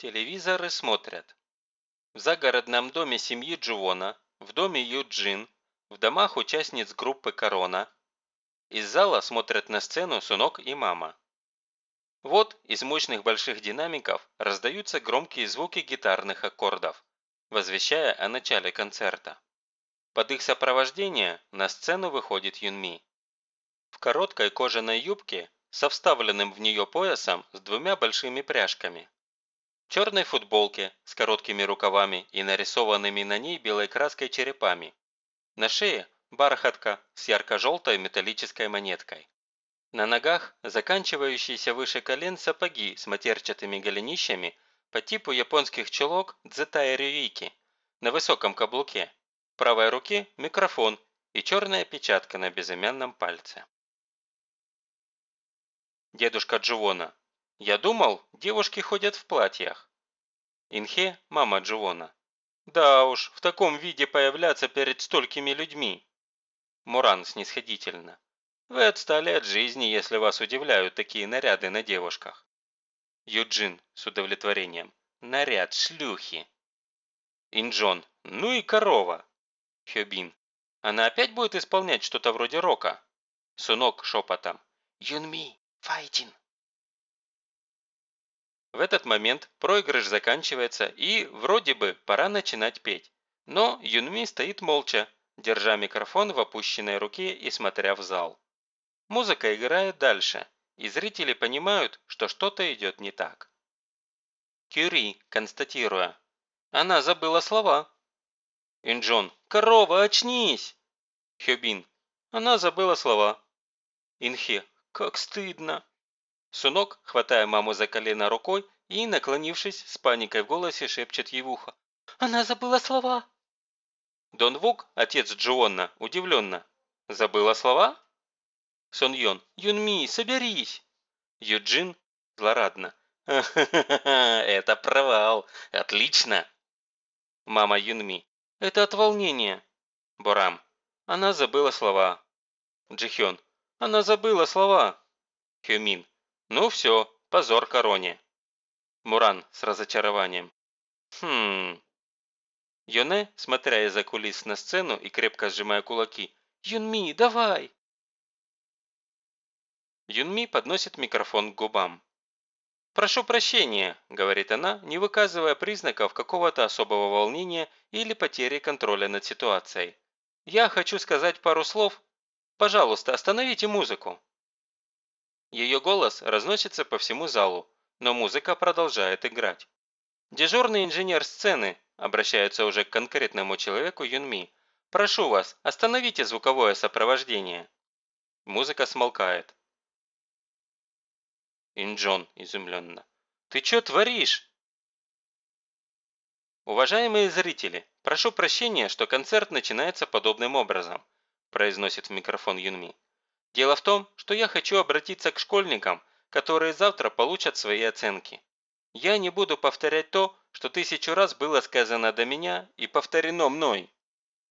Телевизоры смотрят. В загородном доме семьи Джуона, в доме Юджин, в домах участниц группы «Корона». Из зала смотрят на сцену Сунок и мама. Вот из мощных больших динамиков раздаются громкие звуки гитарных аккордов, возвещая о начале концерта. Под их сопровождение на сцену выходит Юнми. В короткой кожаной юбке со вставленным в нее поясом с двумя большими пряжками черной футболке с короткими рукавами и нарисованными на ней белой краской черепами. На шее бархатка с ярко-желтой металлической монеткой. На ногах заканчивающиеся выше колен сапоги с матерчатыми голенищами по типу японских чулок дзетай рюики на высоком каблуке. В правой руке микрофон и черная печатка на безымянном пальце. Дедушка Дживона я думал, девушки ходят в платьях. Инхе – мама Дживона. Да уж, в таком виде появляться перед столькими людьми. Муран снисходительно. Вы отстали от жизни, если вас удивляют такие наряды на девушках. Юджин с удовлетворением. Наряд шлюхи. Инджон. Ну и корова. Хёбин. Она опять будет исполнять что-то вроде рока? Сунок шепотом. Юнми, файтин. В этот момент проигрыш заканчивается и, вроде бы, пора начинать петь. Но Юнми стоит молча, держа микрофон в опущенной руке и смотря в зал. Музыка играет дальше, и зрители понимают, что что-то идет не так. Кюри, констатируя. Она забыла слова. Инджон. Корова, очнись! Хёбин. Она забыла слова. Инхе. Как стыдно. Сунок, хватая маму за колено рукой и, наклонившись, с паникой в голосе шепчет ей в ухо. «Она забыла слова!» Дон Вук, отец Джуонна, удивленно. «Забыла слова?» Сон Йон. «Юнми, соберись!» Юджин злорадно. «Ха-ха-ха, это провал! Отлично!» Мама Юнми. «Это от волнения!» Борам. «Она забыла слова!» Джихён. «Она забыла слова!» Хюмин. Ну все, позор короне. Муран с разочарованием. Хм. Йоне, смотря из-за кулис на сцену и крепко сжимая кулаки. Юнми, давай! Юнми подносит микрофон к губам. «Прошу прощения», – говорит она, не выказывая признаков какого-то особого волнения или потери контроля над ситуацией. «Я хочу сказать пару слов. Пожалуйста, остановите музыку». Ее голос разносится по всему залу, но музыка продолжает играть. «Дежурный инженер сцены», обращается уже к конкретному человеку Юнми, «прошу вас, остановите звуковое сопровождение». Музыка смолкает. Инджон изумленно. «Ты что творишь?» «Уважаемые зрители, прошу прощения, что концерт начинается подобным образом», произносит в микрофон Юнми. Дело в том, что я хочу обратиться к школьникам, которые завтра получат свои оценки. Я не буду повторять то, что тысячу раз было сказано до меня и повторено мной.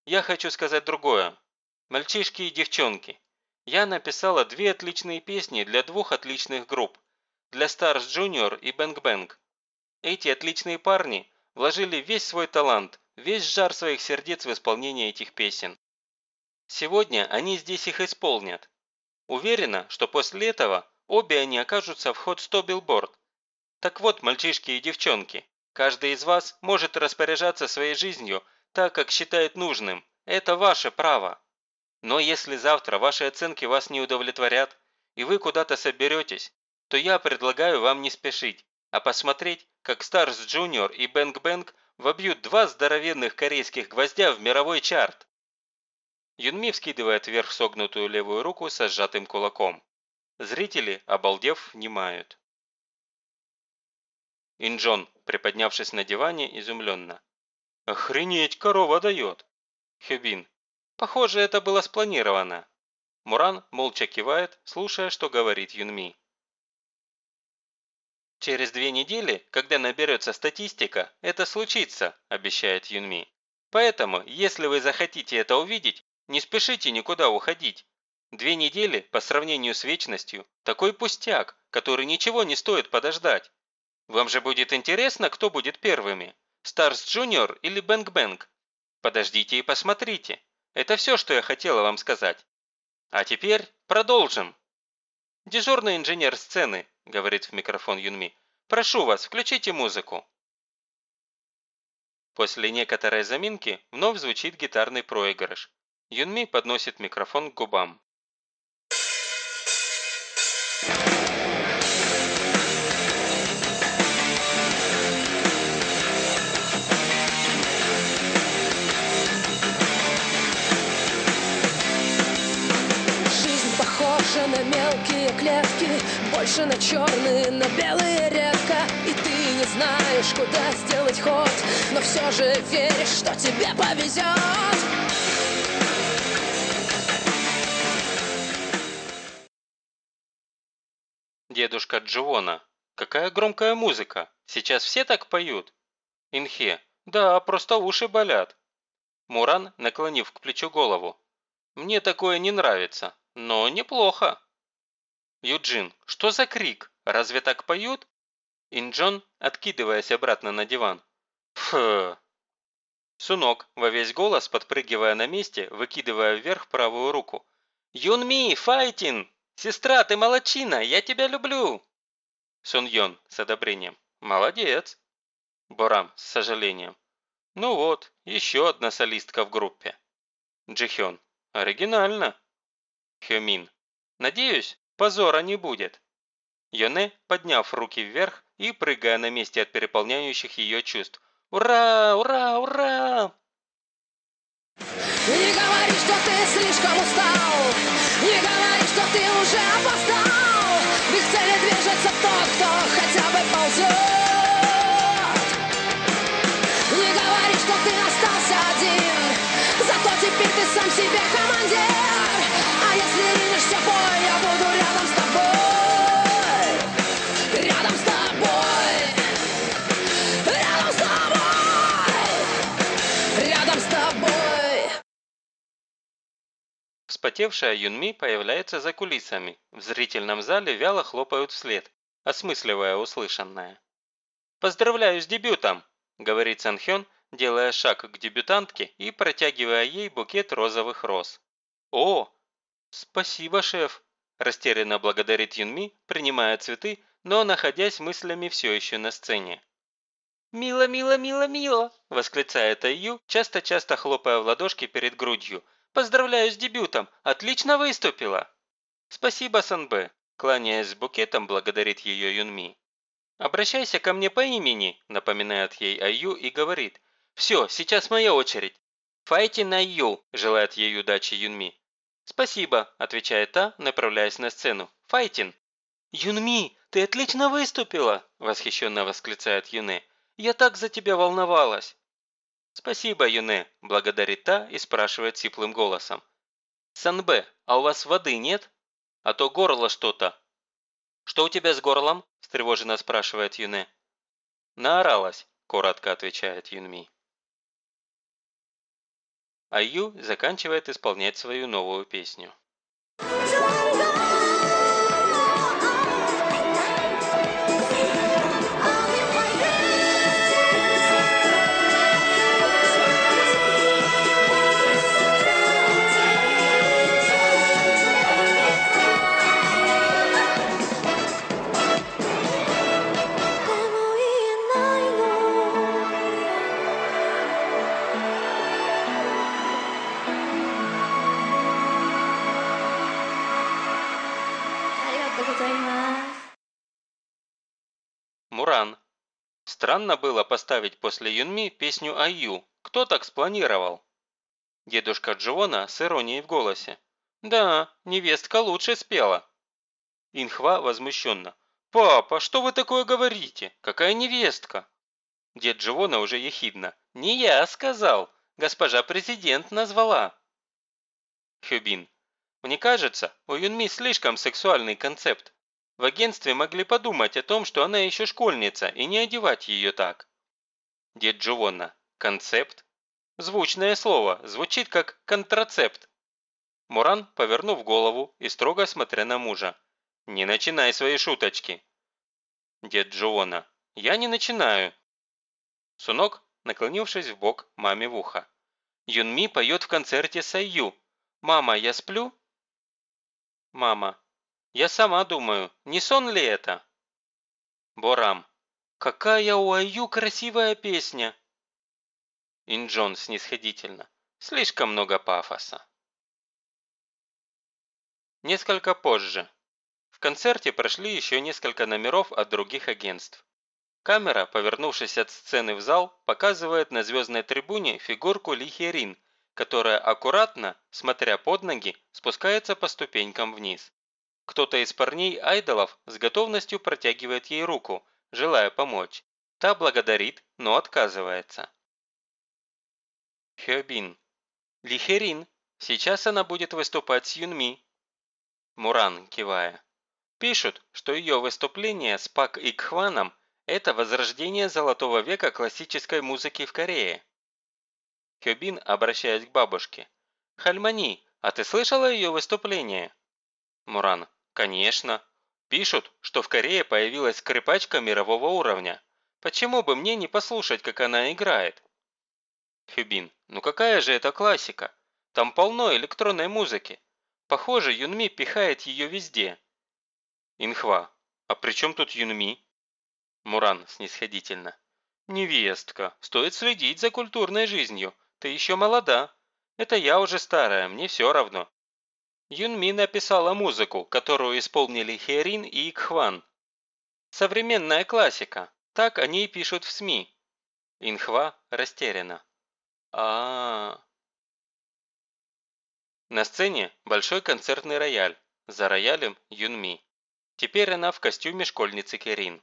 Я хочу сказать другое. Мальчишки и девчонки, я написала две отличные песни для двух отличных групп. Для Stars Junior и Bang Bang. Эти отличные парни вложили весь свой талант, весь жар своих сердец в исполнение этих песен. Сегодня они здесь их исполнят. Уверена, что после этого обе они окажутся в Hot 100 Billboard. Так вот, мальчишки и девчонки, каждый из вас может распоряжаться своей жизнью так, как считает нужным. Это ваше право. Но если завтра ваши оценки вас не удовлетворят, и вы куда-то соберетесь, то я предлагаю вам не спешить, а посмотреть, как Stars Junior и Bang Bang вобьют два здоровенных корейских гвоздя в мировой чарт. Юнми вскидывает вверх согнутую левую руку со сжатым кулаком. Зрители, обалдев, внимают. Инджон, приподнявшись на диване, изумленно. «Охренеть, корова дает!» Хюбин. «Похоже, это было спланировано». Муран молча кивает, слушая, что говорит Юнми. «Через две недели, когда наберется статистика, это случится», – обещает Юнми. «Поэтому, если вы захотите это увидеть, не спешите никуда уходить. Две недели, по сравнению с вечностью, такой пустяк, который ничего не стоит подождать. Вам же будет интересно, кто будет первыми? Stars Junior или Bang Bang? Подождите и посмотрите. Это все, что я хотела вам сказать. А теперь продолжим. «Дежурный инженер сцены», – говорит в микрофон Юнми. «Прошу вас, включите музыку». После некоторой заминки вновь звучит гитарный проигрыш. Юнми подносит микрофон к губам. Похожа на мелкие клетки Больше на черные, на белые редко И ты не знаешь, куда сделать ход Но все же веришь, что тебе повезет Дедушка Дживона. Какая громкая музыка. Сейчас все так поют. Инхе. Да, просто уши болят. Муран, наклонив к плечу голову. Мне такое не нравится, но неплохо. Юджин. Что за крик? Разве так поют? Инджон, откидываясь обратно на диван. Фу. Сунок, во весь голос, подпрыгивая на месте, выкидывая вверх правую руку. «Юнми, файтин! Сестра, ты молодчина, я тебя люблю!» Сун Йон с одобрением. «Молодец!» Борам с сожалением. «Ну вот, еще одна солистка в группе». Джихён. «Оригинально!» Хёмин. «Надеюсь, позора не будет». Йоне, подняв руки вверх и прыгая на месте от переполняющих ее чувств. «Ура! Ура! Ура!» Не говори, что ты слишком устал Вспотевшая Юнми появляется за кулисами. В зрительном зале вяло хлопают вслед, осмысливая услышанное. «Поздравляю с дебютом!» – говорит Санхён, делая шаг к дебютантке и протягивая ей букет розовых роз. «О! Спасибо, шеф!» – растерянно благодарит Юнми, принимая цветы, но находясь мыслями все еще на сцене. «Мило, мило, мило, мило!» – восклицает Айю, часто-часто хлопая в ладошки перед грудью. «Поздравляю с дебютом! Отлично выступила!» «Спасибо, Санбэ!» – кланяясь с букетом, благодарит ее Юнми. «Обращайся ко мне по имени», – напоминает ей Айю и говорит. «Все, сейчас моя очередь». «Файтин Айю», – желает ей удачи Юнми. «Спасибо», – отвечает та, направляясь на сцену. «Файтин». «Юнми, ты отлично выступила!» – восхищенно восклицает Юне. «Я так за тебя волновалась!» «Спасибо, Юне», – благодарит та и спрашивает сиплым голосом. «Санбэ, а у вас воды нет? А то горло что-то». «Что у тебя с горлом?» – встревоженно спрашивает Юне. «Наоралась», – коротко отвечает Юнми. А Ю заканчивает исполнять свою новую песню. Муран. Странно было поставить после Юнми песню Айю. Кто так спланировал? Дедушка Джона с иронией в голосе. Да, невестка лучше спела. Инхва возмущенно. «Папа, что вы такое говорите? Какая невестка?» Дед Дживона уже ехидно. «Не я сказал. Госпожа президент назвала». Хюбин. «Мне кажется, у Юнми слишком сексуальный концепт. В агентстве могли подумать о том, что она еще школьница, и не одевать ее так». Дед Дживона. «Концепт?» Звучное слово, звучит как контрацепт. Муран, повернув голову и строго смотря на мужа. «Не начинай свои шуточки!» Дед Джоона. я не начинаю. Сунок, наклонившись в бок маме в ухо. Юнми поет в концерте Сайю. Мама, я сплю? Мама. Я сама думаю, не сон ли это? Борам. Какая у Аю красивая песня. Инджон снисходительно. Слишком много пафоса. Несколько позже. В концерте прошли еще несколько номеров от других агентств. Камера, повернувшись от сцены в зал, показывает на звездной трибуне фигурку Ли Херин, которая аккуратно, смотря под ноги, спускается по ступенькам вниз. Кто-то из парней-айдолов с готовностью протягивает ей руку, желая помочь. Та благодарит, но отказывается. Хёбин. Лихерин. Сейчас она будет выступать с Юнми. Муран, кивая. Пишут, что ее выступление с Пак и Кхваном – это возрождение золотого века классической музыки в Корее. Хёбин, обращаясь к бабушке. «Хальмани, а ты слышала ее выступление?» Муран. «Конечно. Пишут, что в Корее появилась скрипачка мирового уровня. Почему бы мне не послушать, как она играет?» Хюбин. Ну какая же это классика? Там полно электронной музыки. Похоже, Юнми пихает ее везде. Инхва. А при чем тут Юнми? Муран снисходительно. Невестка, стоит следить за культурной жизнью. Ты еще молода. Это я уже старая, мне все равно. Юнми написала музыку, которую исполнили Херин и Икхван. Современная классика. Так они и пишут в СМИ. Инхва растеряна а, -а, На сцене большой концертный рояль, за роялем Юнми. Теперь она в костюме школьницы Керин.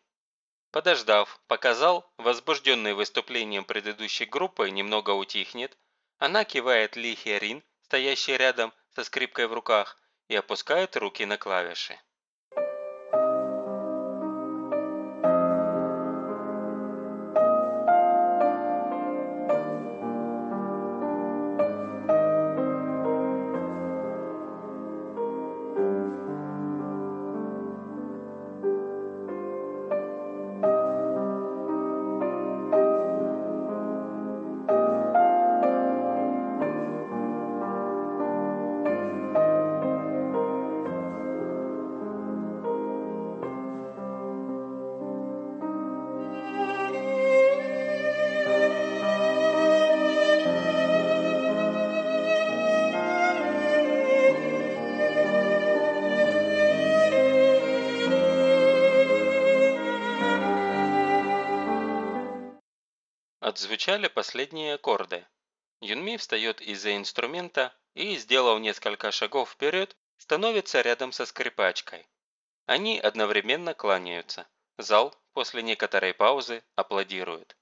Подождав, показал, возбужденный выступлением предыдущей группы немного утихнет, она кивает Ли Херин, стоящей рядом со скрипкой в руках, и опускает руки на клавиши. Отзвучали последние аккорды. Юнми встает из-за инструмента и, сделав несколько шагов вперед, становится рядом со скрипачкой. Они одновременно кланяются. Зал после некоторой паузы аплодирует.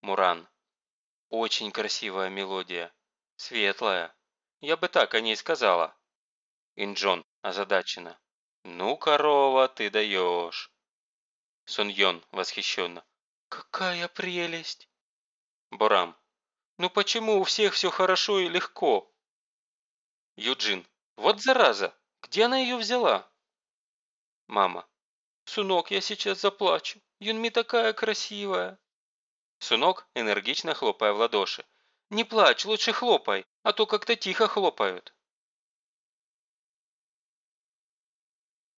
Муран. Очень красивая мелодия. Светлая. Я бы так о ней сказала. Инджон озадачена. Ну, корова, ты даешь. Суньон восхищенно. «Какая прелесть!» Борам. «Ну почему у всех все хорошо и легко?» Юджин. «Вот зараза! Где она ее взяла?» Мама. «Сунок, я сейчас заплачу. Юнми такая красивая!» Сунок, энергично хлопая в ладоши. «Не плачь, лучше хлопай, а то как-то тихо хлопают».